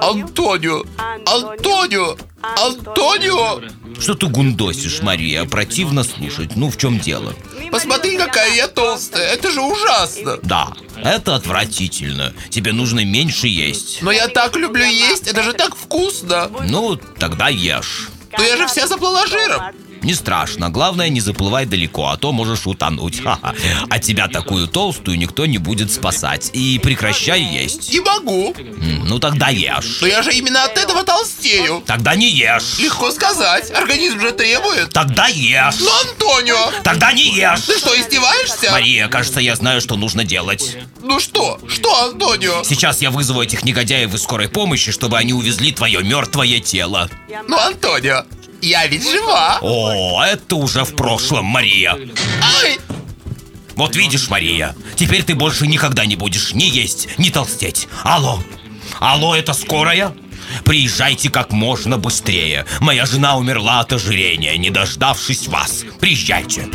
Антонио! Антонио! Антонио! Что ты гундосишь, Мария? Противно слушать. Ну, в чем дело? Посмотри, какая я толстая. Это же ужасно. Да, это отвратительно. Тебе нужно меньше есть. Но я так люблю есть. Это же так вкусно. Ну, тогда ешь. Но я же вся заплыла жиром. Не страшно, главное не заплывай далеко, а то можешь утонуть. Ха-ха. А тебя такую толстую никто не будет спасать. И прекращай есть. Не могу. Ну тогда ешь. Но я же именно от этого толстею. Тогда не ешь. Легко сказать. Организм же требует. Тогда ешь. Ну, Антонио! Тогда не ешь. Ты что, издеваешься? Мария, кажется, я знаю, что нужно делать. Ну что? Что, Антонио? Сейчас я вызову этих негодяев из скорой помощи, чтобы они увезли твое мертвое тело. Ну, Антонио, я ведь жива. О, это уже в прошлом, Мария. Ай! Вот видишь, Мария, теперь ты больше никогда не будешь ни есть, ни толстеть. Алло, алло, это скорая? Приезжайте как можно быстрее. Моя жена умерла от ожирения, не дождавшись вас. Приезжайте.